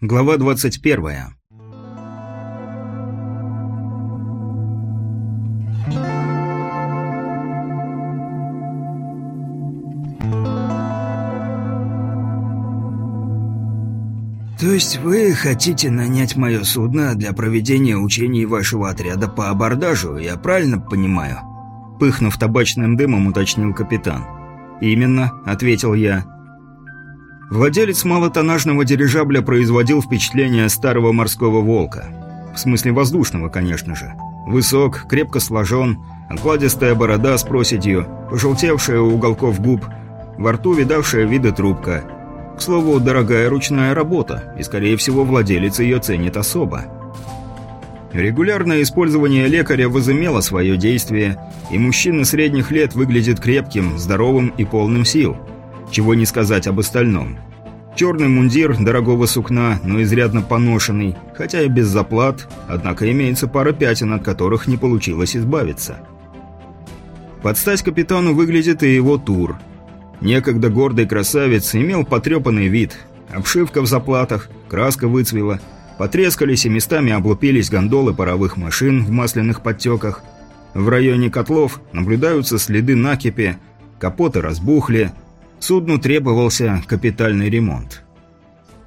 Глава 21. «То есть вы хотите нанять мое судно для проведения учений вашего отряда по абордажу, я правильно понимаю?» Пыхнув табачным дымом, уточнил капитан. «Именно», — ответил я. Владелец малотоннажного дирижабля производил впечатление старого морского волка. В смысле воздушного, конечно же. Высок, крепко сложен, окладистая борода с проседью, пожелтевшая у уголков губ, во рту видавшая виды трубка — к слову, дорогая ручная работа, и, скорее всего, владелец ее ценит особо. Регулярное использование лекаря возымело свое действие, и мужчина средних лет выглядит крепким, здоровым и полным сил. Чего не сказать об остальном. Черный мундир дорогого сукна, но изрядно поношенный, хотя и без заплат, однако имеется пара пятен, от которых не получилось избавиться. Под стать капитану выглядит и его тур – Некогда гордый красавец имел потрепанный вид. Обшивка в заплатах, краска выцвела, потрескались и местами облупились гондолы паровых машин в масляных подтеках. В районе котлов наблюдаются следы накипи, капоты разбухли. Судну требовался капитальный ремонт.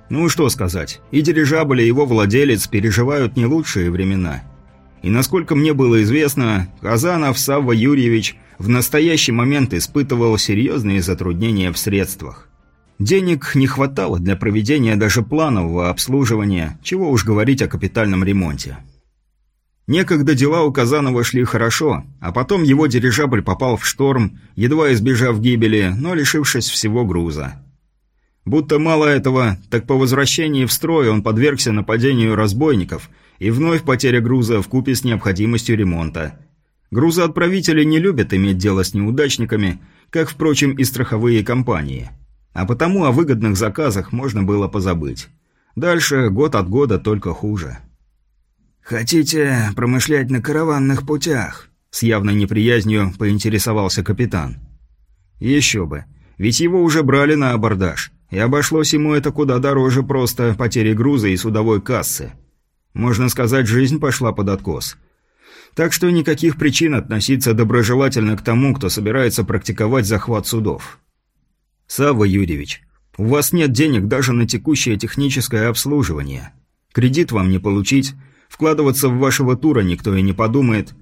Ну что сказать, и дирижабль, и его владелец переживают не лучшие времена. И насколько мне было известно, Казанов Савва Юрьевич – в настоящий момент испытывал серьезные затруднения в средствах. Денег не хватало для проведения даже планового обслуживания, чего уж говорить о капитальном ремонте. Некогда дела у Казанова шли хорошо, а потом его дирижабль попал в шторм, едва избежав гибели, но лишившись всего груза. Будто мало этого, так по возвращении в строй он подвергся нападению разбойников, и вновь потеря груза в купе с необходимостью ремонта – Грузоотправители не любят иметь дело с неудачниками, как, впрочем, и страховые компании. А потому о выгодных заказах можно было позабыть. Дальше год от года только хуже. «Хотите промышлять на караванных путях?» С явной неприязнью поинтересовался капитан. «Еще бы. Ведь его уже брали на абордаж. И обошлось ему это куда дороже просто потери груза и судовой кассы. Можно сказать, жизнь пошла под откос. Так что никаких причин относиться доброжелательно к тому, кто собирается практиковать захват судов. Савва Юрьевич, у вас нет денег даже на текущее техническое обслуживание. Кредит вам не получить, вкладываться в вашего тура никто и не подумает.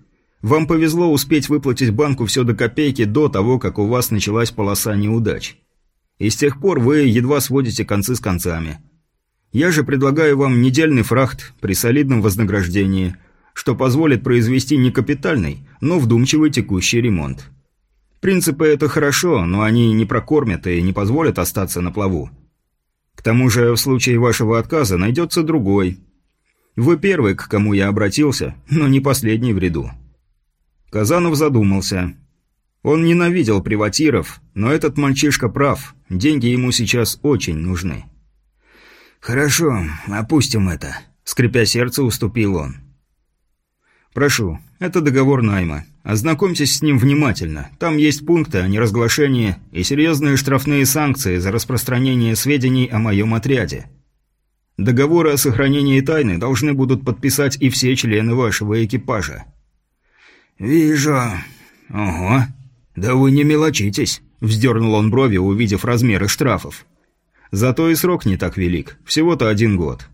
Вам повезло успеть выплатить банку все до копейки до того, как у вас началась полоса неудач. И с тех пор вы едва сводите концы с концами. Я же предлагаю вам недельный фрахт при солидном вознаграждении – что позволит произвести не капитальный, но вдумчивый текущий ремонт. Принципы это хорошо, но они не прокормят и не позволят остаться на плаву. К тому же, в случае вашего отказа найдется другой. Вы первый, к кому я обратился, но не последний в ряду. Казанов задумался. Он ненавидел приватиров, но этот мальчишка прав, деньги ему сейчас очень нужны. «Хорошо, опустим это», — скрипя сердце, уступил он. «Прошу, это договор найма. Ознакомьтесь с ним внимательно. Там есть пункты о неразглашении и серьезные штрафные санкции за распространение сведений о моем отряде. Договоры о сохранении тайны должны будут подписать и все члены вашего экипажа». «Вижу. Ого. Да вы не мелочитесь», – вздернул он брови, увидев размеры штрафов. «Зато и срок не так велик. Всего-то один год».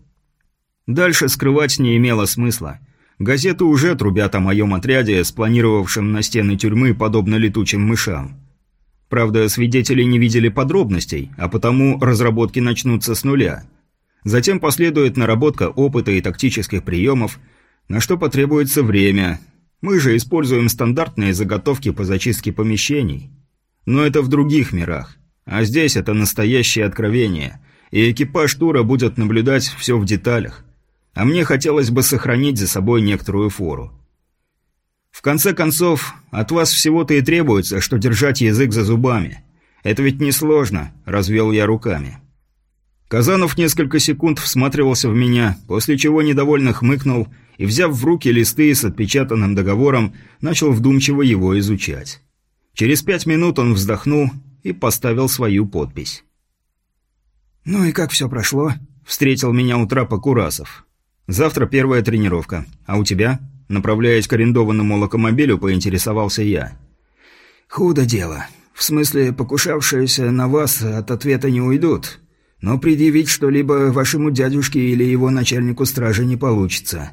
Дальше скрывать не имело смысла – Газеты уже трубят о моем отряде, спланировавшем на стены тюрьмы, подобно летучим мышам. Правда, свидетели не видели подробностей, а потому разработки начнутся с нуля. Затем последует наработка опыта и тактических приемов, на что потребуется время. Мы же используем стандартные заготовки по зачистке помещений. Но это в других мирах. А здесь это настоящее откровение, и экипаж тура будет наблюдать все в деталях а мне хотелось бы сохранить за собой некоторую фору. В конце концов, от вас всего-то и требуется, что держать язык за зубами. Это ведь несложно, развел я руками. Казанов несколько секунд всматривался в меня, после чего недовольно хмыкнул и, взяв в руки листы с отпечатанным договором, начал вдумчиво его изучать. Через пять минут он вздохнул и поставил свою подпись. «Ну и как все прошло?» – встретил меня у трапа Курасов. «Завтра первая тренировка. А у тебя?» Направляясь к арендованному локомобилю, поинтересовался я. «Худо дело. В смысле, покушавшиеся на вас от ответа не уйдут. Но предъявить что-либо вашему дядюшке или его начальнику стражи не получится.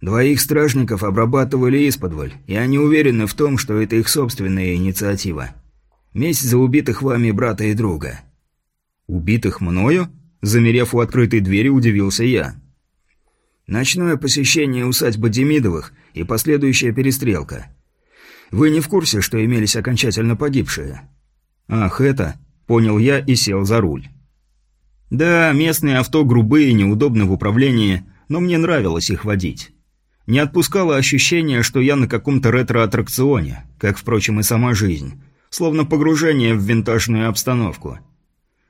Двоих стражников обрабатывали исподволь, и они уверены в том, что это их собственная инициатива. Месть за убитых вами брата и друга». «Убитых мною?» Замерев у открытой двери, удивился я. «Ночное посещение усадьбы Демидовых и последующая перестрелка. Вы не в курсе, что имелись окончательно погибшие?» «Ах, это...» – понял я и сел за руль. «Да, местные авто грубые, неудобны в управлении, но мне нравилось их водить. Не отпускало ощущение, что я на каком-то ретро-аттракционе, как, впрочем, и сама жизнь, словно погружение в винтажную обстановку.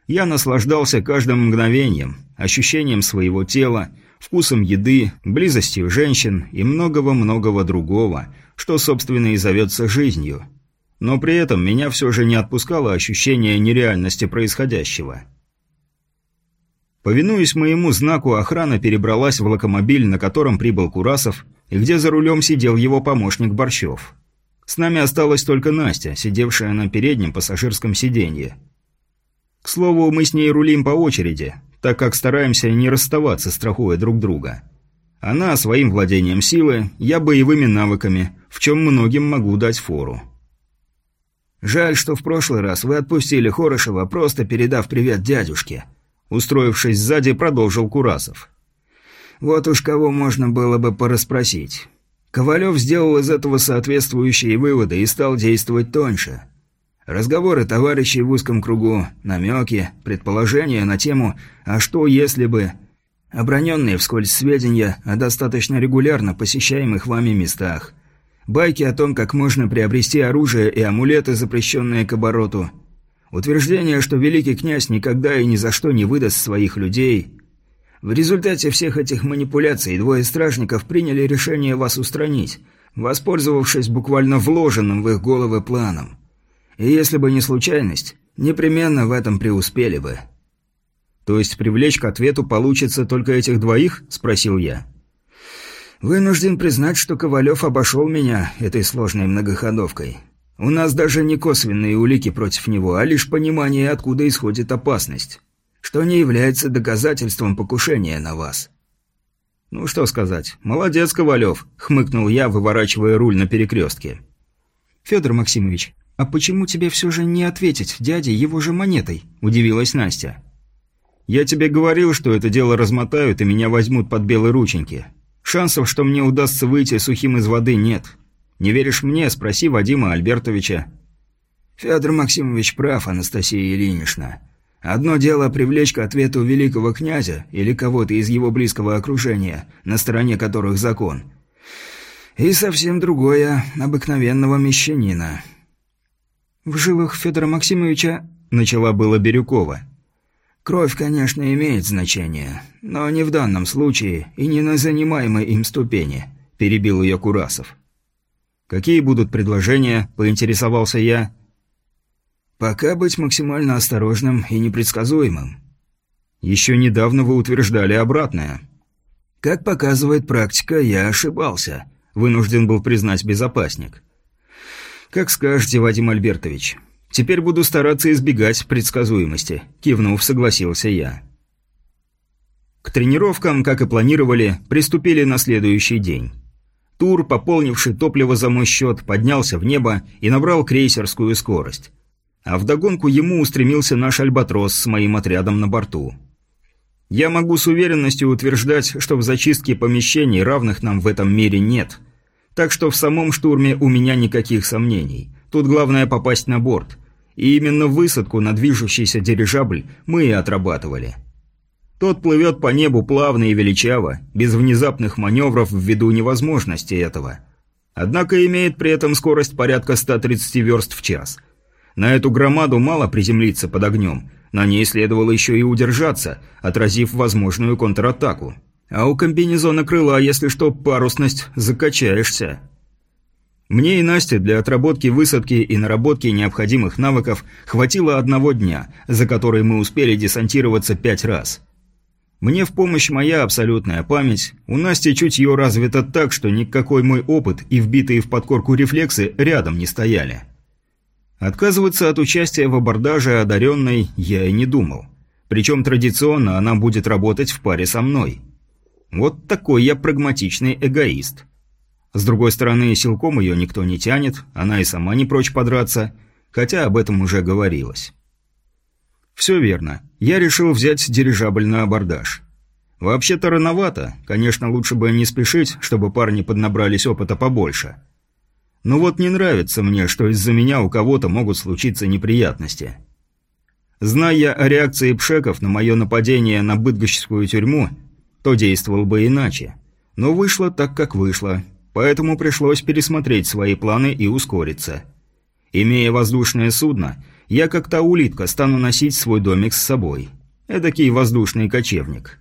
Я наслаждался каждым мгновением, ощущением своего тела, вкусом еды, близостью женщин и многого-многого другого, что, собственно, и зовется жизнью. Но при этом меня все же не отпускало ощущение нереальности происходящего. Повинуясь моему знаку, охрана перебралась в локомобиль, на котором прибыл Курасов, и где за рулем сидел его помощник Борщев. С нами осталась только Настя, сидевшая на переднем пассажирском сиденье. К слову, мы с ней рулим по очереди, так как стараемся не расставаться, страхуя друг друга. Она своим владением силы, я боевыми навыками, в чем многим могу дать фору. «Жаль, что в прошлый раз вы отпустили Хорошева, просто передав привет дядюшке», Устроившись сзади, продолжил Курасов. «Вот уж кого можно было бы порасспросить. Ковалев сделал из этого соответствующие выводы и стал действовать тоньше. Разговоры товарищей в узком кругу, намеки, предположения на тему «а что если бы...» Оброненные вскользь сведения о достаточно регулярно посещаемых вами местах. Байки о том, как можно приобрести оружие и амулеты, запрещенные к обороту – Утверждение, что великий князь никогда и ни за что не выдаст своих людей. В результате всех этих манипуляций двое стражников приняли решение вас устранить, воспользовавшись буквально вложенным в их головы планом. И если бы не случайность, непременно в этом преуспели бы. «То есть привлечь к ответу получится только этих двоих?» – спросил я. «Вынужден признать, что Ковалев обошел меня этой сложной многоходовкой. У нас даже не косвенные улики против него, а лишь понимание, откуда исходит опасность, что не является доказательством покушения на вас». «Ну что сказать, молодец, Ковалев», — хмыкнул я, выворачивая руль на перекрестке. «Федор Максимович, а почему тебе все же не ответить дяде его же монетой?» – удивилась Настя. «Я тебе говорил, что это дело размотают и меня возьмут под белые рученьки. Шансов, что мне удастся выйти сухим из воды, нет. Не веришь мне? Спроси Вадима Альбертовича». «Федор Максимович прав, Анастасия Ильинична. Одно дело привлечь к ответу великого князя или кого-то из его близкого окружения, на стороне которых закон. И совсем другое – обыкновенного мещанина». «В жилах Федора Максимовича...» – начала было Бирюкова. «Кровь, конечно, имеет значение, но не в данном случае и не на занимаемой им ступени», – перебил ее Курасов. «Какие будут предложения?» – поинтересовался я. «Пока быть максимально осторожным и непредсказуемым». «Еще недавно вы утверждали обратное». «Как показывает практика, я ошибался», – вынужден был признать безопасник. «Как скажете, Вадим Альбертович. Теперь буду стараться избегать предсказуемости», – кивнув, согласился я. К тренировкам, как и планировали, приступили на следующий день. Тур, пополнивший топливо за мой счет, поднялся в небо и набрал крейсерскую скорость. А вдогонку ему устремился наш «Альбатрос» с моим отрядом на борту. Я могу с уверенностью утверждать, что в зачистке помещений равных нам в этом мире нет. Так что в самом штурме у меня никаких сомнений. Тут главное попасть на борт. И именно высадку на движущийся дирижабль мы и отрабатывали. Тот плывет по небу плавно и величаво, без внезапных маневров ввиду невозможности этого. Однако имеет при этом скорость порядка 130 верст в час. На эту громаду мало приземлиться под огнем, на ней следовало еще и удержаться, отразив возможную контратаку. А у комбинезона крыла, если что, парусность, закачаешься. Мне и Насте для отработки высадки и наработки необходимых навыков хватило одного дня, за который мы успели десантироваться пять раз – Мне в помощь моя абсолютная память. У Насти чутье развито так, что никакой мой опыт и вбитые в подкорку рефлексы рядом не стояли. Отказываться от участия в абордаже одаренной я и не думал. Причем традиционно она будет работать в паре со мной. Вот такой я прагматичный эгоист. С другой стороны, силком ее никто не тянет, она и сама не прочь подраться, хотя об этом уже говорилось. Все верно. Я решил взять дирижабль на абордаж. Вообще-то рановато. Конечно, лучше бы не спешить, чтобы парни поднабрались опыта побольше. Но вот не нравится мне, что из-за меня у кого-то могут случиться неприятности. Зная о реакции пшеков на мое нападение на быдгощскую тюрьму, то действовал бы иначе. Но вышло так, как вышло. Поэтому пришлось пересмотреть свои планы и ускориться. Имея воздушное судно, я как та улитка стану носить свой домик с собой. Эдакий воздушный кочевник.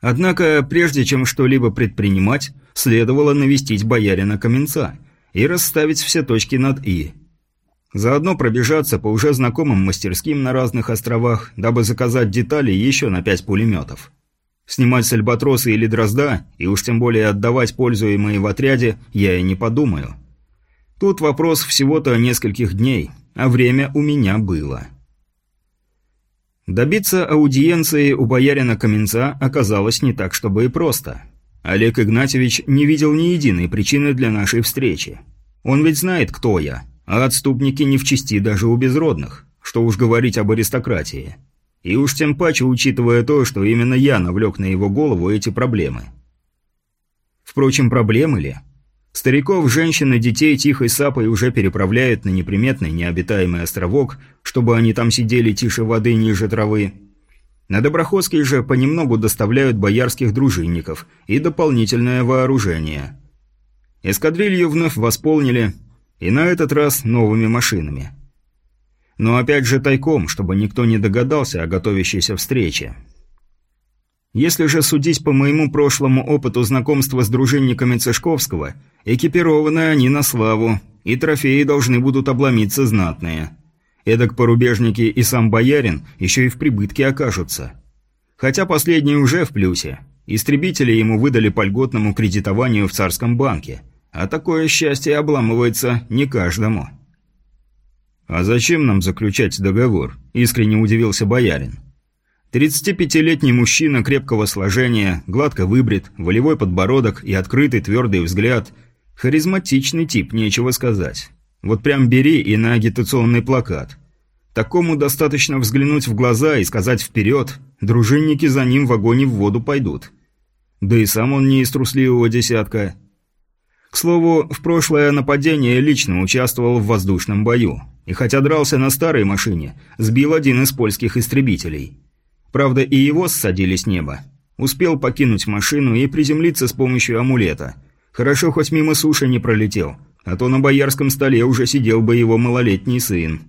Однако, прежде чем что-либо предпринимать, следовало навестить боярина Каменца и расставить все точки над «и». Заодно пробежаться по уже знакомым мастерским на разных островах, дабы заказать детали еще на пять пулеметов. Снимать с Альбатроса или Дрозда, и уж тем более отдавать пользуемые в отряде, я и не подумаю. Тут вопрос всего-то нескольких дней, а время у меня было. Добиться аудиенции у боярина Каменца оказалось не так, чтобы и просто. Олег Игнатьевич не видел ни единой причины для нашей встречи. Он ведь знает, кто я, а отступники не в чести даже у безродных, что уж говорить об аристократии. И уж тем паче, учитывая то, что именно я навлек на его голову эти проблемы. Впрочем, проблемы ли? Стариков, женщин и детей тихой сапой уже переправляют на неприметный необитаемый островок, чтобы они там сидели тише воды ниже травы. На Доброходский же понемногу доставляют боярских дружинников и дополнительное вооружение. Эскадрилью вновь восполнили, и на этот раз новыми машинами. Но опять же тайком, чтобы никто не догадался о готовящейся встрече. Если же судить по моему прошлому опыту знакомства с дружинниками Цышковского, экипированы они на славу, и трофеи должны будут обломиться знатные. Эдак порубежники и сам боярин еще и в прибытке окажутся. Хотя последний уже в плюсе. Истребители ему выдали по льготному кредитованию в царском банке. А такое счастье обламывается не каждому. «А зачем нам заключать договор?» – искренне удивился боярин. 35-летний мужчина крепкого сложения, гладко выбрит, волевой подбородок и открытый твердый взгляд. Харизматичный тип, нечего сказать. Вот прям бери и на агитационный плакат. Такому достаточно взглянуть в глаза и сказать «вперед», дружинники за ним в огонь и в воду пойдут. Да и сам он не из трусливого десятка. К слову, в прошлое нападение лично участвовал в воздушном бою. И хотя дрался на старой машине, сбил один из польских истребителей. Правда, и его ссадили с неба. Успел покинуть машину и приземлиться с помощью амулета. Хорошо, хоть мимо суши не пролетел, а то на боярском столе уже сидел бы его малолетний сын.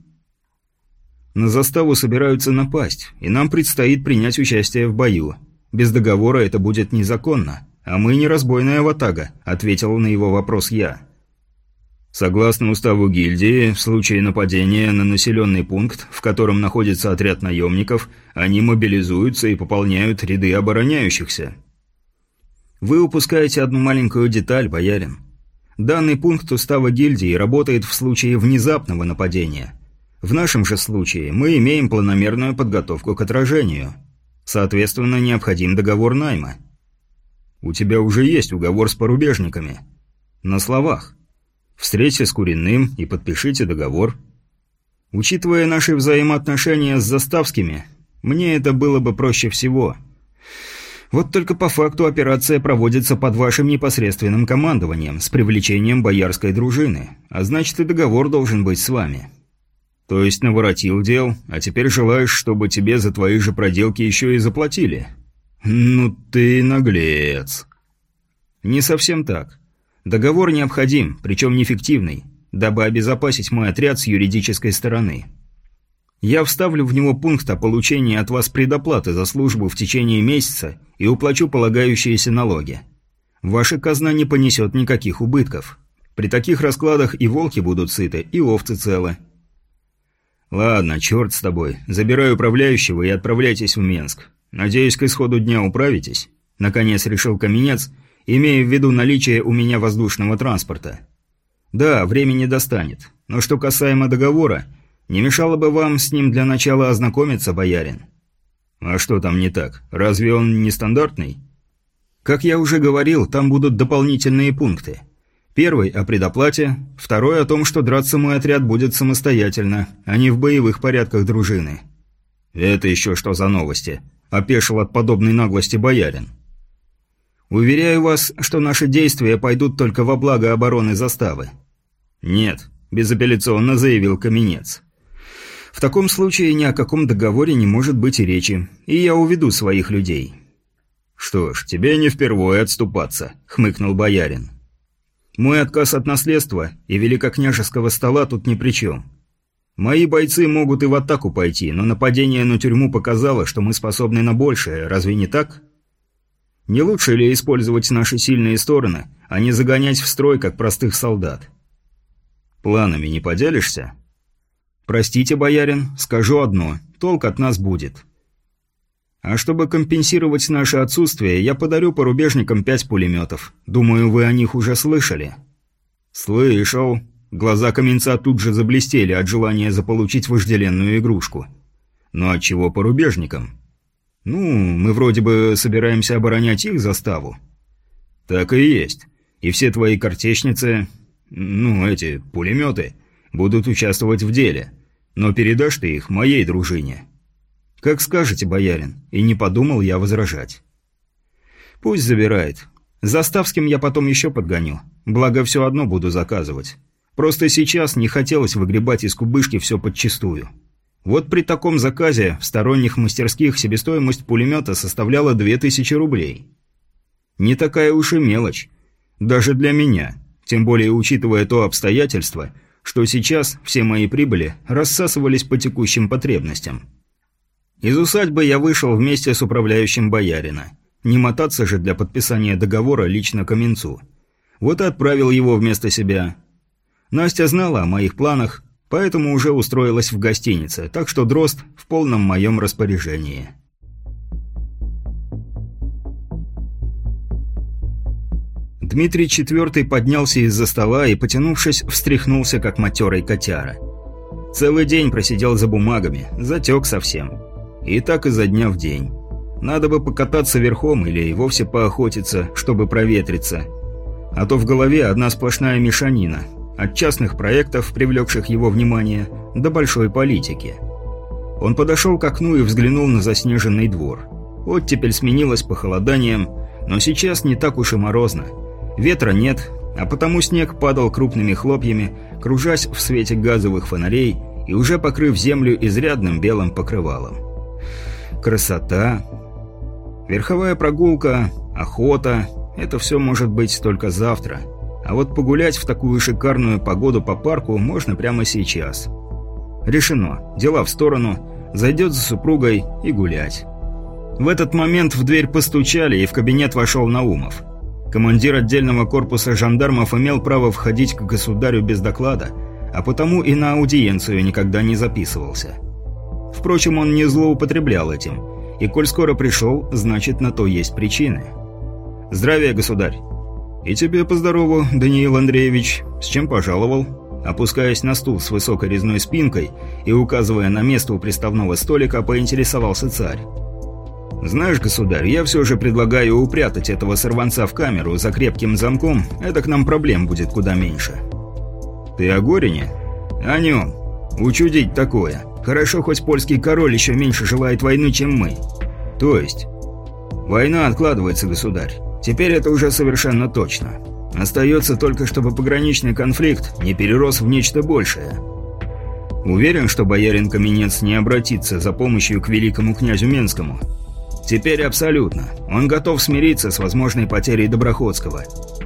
На заставу собираются напасть, и нам предстоит принять участие в бою. Без договора это будет незаконно. А мы не разбойная ватага, ответил на его вопрос я. Согласно уставу гильдии, в случае нападения на населенный пункт, в котором находится отряд наемников, они мобилизуются и пополняют ряды обороняющихся. Вы упускаете одну маленькую деталь, боярин. Данный пункт устава гильдии работает в случае внезапного нападения. В нашем же случае мы имеем планомерную подготовку к отражению. Соответственно, необходим договор найма. У тебя уже есть уговор с порубежниками. На словах. Встреться с Куриным и подпишите договор. Учитывая наши взаимоотношения с заставскими, мне это было бы проще всего. Вот только по факту операция проводится под вашим непосредственным командованием, с привлечением боярской дружины, а значит и договор должен быть с вами. То есть наворотил дел, а теперь желаешь, чтобы тебе за твои же проделки еще и заплатили? Ну ты наглец. Не совсем так. Договор необходим, причем неэффективный, дабы обезопасить мой отряд с юридической стороны. Я вставлю в него пункт о получении от вас предоплаты за службу в течение месяца и уплачу полагающиеся налоги. Ваша казна не понесет никаких убытков. При таких раскладах и волки будут сыты, и овцы целы. Ладно, черт с тобой. Забираю управляющего и отправляйтесь в Менск. Надеюсь, к исходу дня управитесь?» Наконец решил Каменец, имея в виду наличие у меня воздушного транспорта. «Да, времени достанет. Но что касаемо договора, не мешало бы вам с ним для начала ознакомиться, боярин». «А что там не так? Разве он не стандартный?» «Как я уже говорил, там будут дополнительные пункты. Первый – о предоплате, второй – о том, что драться мой отряд будет самостоятельно, а не в боевых порядках дружины». «Это еще что за новости?» – опешил от подобной наглости боярин. «Уверяю вас, что наши действия пойдут только во благо обороны заставы». «Нет», – безапелляционно заявил Каменец. «В таком случае ни о каком договоре не может быть и речи, и я уведу своих людей». «Что ж, тебе не впервые отступаться», – хмыкнул боярин. «Мой отказ от наследства и великокняжеского стола тут ни при чем. Мои бойцы могут и в атаку пойти, но нападение на тюрьму показало, что мы способны на большее, разве не так? Не лучше ли использовать наши сильные стороны, а не загонять в строй, как простых солдат? Планами не поделишься? Простите, боярин, скажу одно, толк от нас будет. А чтобы компенсировать наше отсутствие, я подарю порубежникам пять пулеметов. Думаю, вы о них уже слышали. Слышал. Глаза Каменца тут же заблестели от желания заполучить вожделенную игрушку. Но от чего порубежникам? Ну, мы вроде бы собираемся оборонять их заставу. Так и есть. И все твои картечницы, ну, эти пулеметы, будут участвовать в деле. Но передашь ты их моей дружине. Как скажете, боярин. И не подумал я возражать. Пусть забирает. Заставским я потом еще подгоню. Благо, все одно буду заказывать. Просто сейчас не хотелось выгребать из кубышки все подчистую. Вот при таком заказе в сторонних мастерских себестоимость пулемета составляла 2000 рублей. Не такая уж и мелочь. Даже для меня. Тем более учитывая то обстоятельство, что сейчас все мои прибыли рассасывались по текущим потребностям. Из усадьбы я вышел вместе с управляющим боярина. Не мотаться же для подписания договора лично Каменцу. Вот и отправил его вместо себя, Настя знала о моих планах, поэтому уже устроилась в гостинице, так что дрозд в полном моем распоряжении. Дмитрий IV поднялся из-за стола и, потянувшись, встряхнулся, как матерый котяра. Целый день просидел за бумагами, затек совсем. И так изо дня в день. Надо бы покататься верхом или и вовсе поохотиться, чтобы проветриться. А то в голове одна сплошная мешанина, от частных проектов, привлекших его внимание, до большой политики. Он подошел к окну и взглянул на заснеженный двор. Оттепель сменилась похолоданием, но сейчас не так уж и морозно. Ветра нет, а потому снег падал крупными хлопьями, кружась в свете газовых фонарей и уже покрыв землю изрядным белым покрывалом. Красота! Верховая прогулка, охота – это все может быть только завтра – а вот погулять в такую шикарную погоду по парку можно прямо сейчас. Решено. Дела в сторону. Зайдет за супругой и гулять. В этот момент в дверь постучали, и в кабинет вошел Наумов. Командир отдельного корпуса жандармов имел право входить к государю без доклада, а потому и на аудиенцию никогда не записывался. Впрочем, он не злоупотреблял этим, и коль скоро пришел, значит на то есть причины. «Здравия, государь!» «И тебе поздорову, Даниил Андреевич. С чем пожаловал?» Опускаясь на стул с высокой резной спинкой и указывая на место у приставного столика, поинтересовался царь. «Знаешь, государь, я все же предлагаю упрятать этого сорванца в камеру за крепким замком, это к нам проблем будет куда меньше». «Ты о Горине?» «О нем. Учудить такое. Хорошо, хоть польский король еще меньше желает войны, чем мы». «То есть?» «Война откладывается, государь. Теперь это уже совершенно точно. Остается только, чтобы пограничный конфликт не перерос в нечто большее. Уверен, что боярин Каменец не обратится за помощью к великому князю Менскому. Теперь абсолютно. Он готов смириться с возможной потерей Доброходского.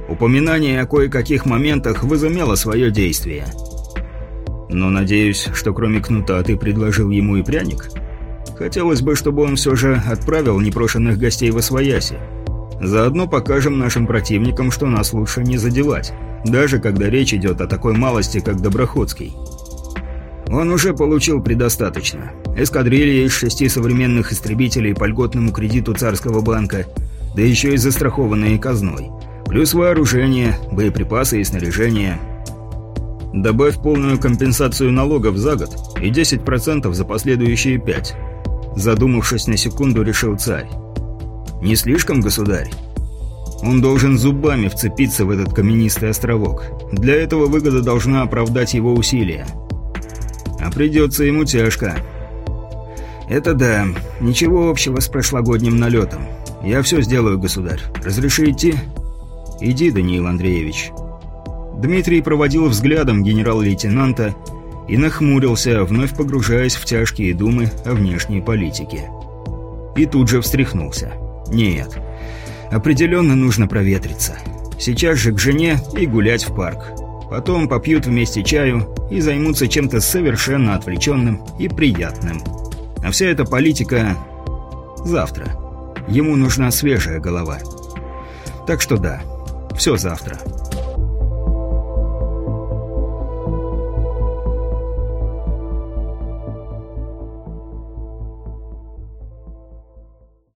Упоминание о кое-каких моментах возымело свое действие. Но надеюсь, что кроме кнута ты предложил ему и пряник? Хотелось бы, чтобы он все же отправил непрошенных гостей в Освояси. Заодно покажем нашим противникам, что нас лучше не задевать, даже когда речь идет о такой малости, как Доброходский. Он уже получил предостаточно. Эскадрилья из шести современных истребителей по льготному кредиту Царского банка, да еще и застрахованные казной. Плюс вооружение, боеприпасы и снаряжение. Добавь полную компенсацию налогов за год и 10% за последующие пять. Задумавшись на секунду, решил царь. Не слишком, государь? Он должен зубами вцепиться в этот каменистый островок. Для этого выгода должна оправдать его усилия. А придется ему тяжко. Это да, ничего общего с прошлогодним налетом. Я все сделаю, государь. Разреши идти? Иди, Даниил Андреевич. Дмитрий проводил взглядом генерал-лейтенанта и нахмурился, вновь погружаясь в тяжкие думы о внешней политике. И тут же встряхнулся. Нет, определенно нужно проветриться. Сейчас же к жене и гулять в парк. Потом попьют вместе чаю и займутся чем-то совершенно отвлеченным и приятным. А вся эта политика... Завтра. Ему нужна свежая голова. Так что да, все завтра.